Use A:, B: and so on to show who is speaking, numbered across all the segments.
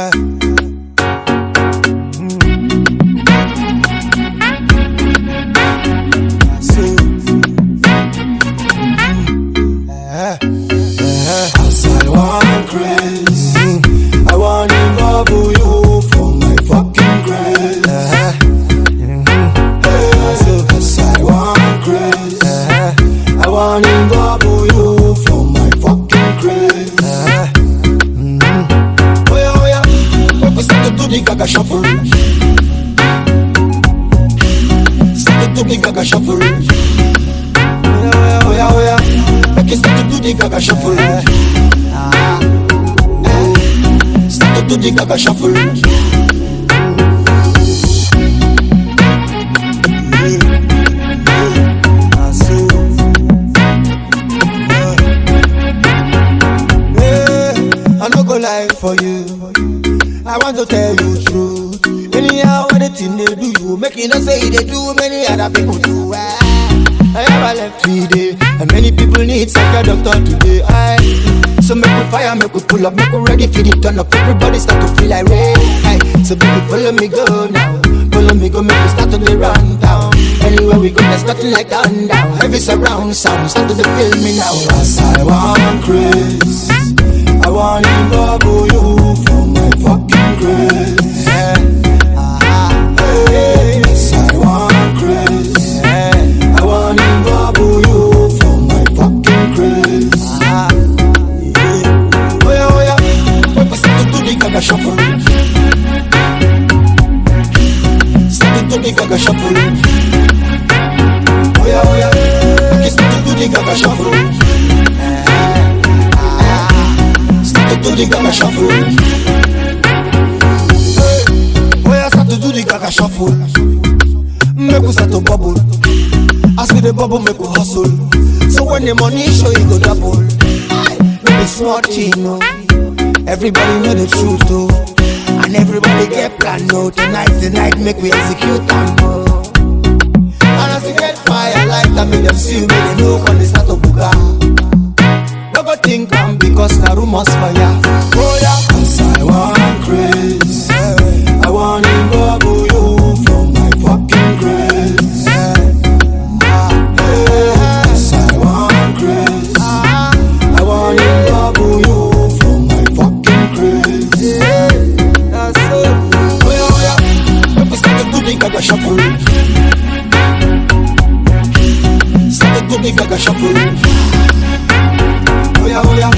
A: yeah. The gaga shuffle. Start to the gaga shuffle. Oh yeah, oh yeah, make we start to the gaga shuffle. Eh, Start to the gaga shuffle. For you. I want to tell you truth. Anyhow, what the thing they do you, make you not say they do many other people do. Ah, I a left today, and many people need psych doctor today. I, so make we fire, make we pull up, make we ready for the turn up. Everybody start to feel like rain. So baby, follow me go now. Follow me go, make we start to the run down. Anywhere we go, there's nothing like down. Heavy surround sound, start to feel me now. As I want Chris. I want to bubble you gaga shampoo Sitting to the gaga shampoo Oh yeah, oh yeah Okay, sitting to the gaga shampoo Sitting to the gaga shampoo Oh yeah, sitting to the gaga shampoo Make us out of bubble. I see the bubble make us hustle. So when the money show, you go double. Baby, smart, you know. Everybody know the truth, oh. And everybody get plan, no. Tonight's the night, make we execute and. And as you get fire like that, make them see make them know when they start to booga. No go think am because na rumors ya. Oh yeah. Oya oya,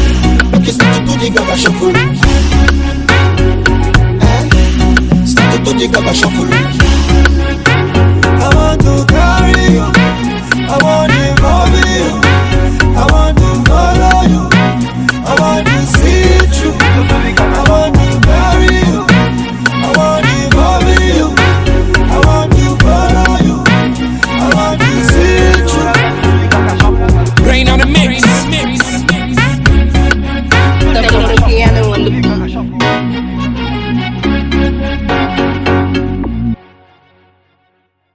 A: okisatu tudiga bashokolo Statu tudiga bashokolo I want to carry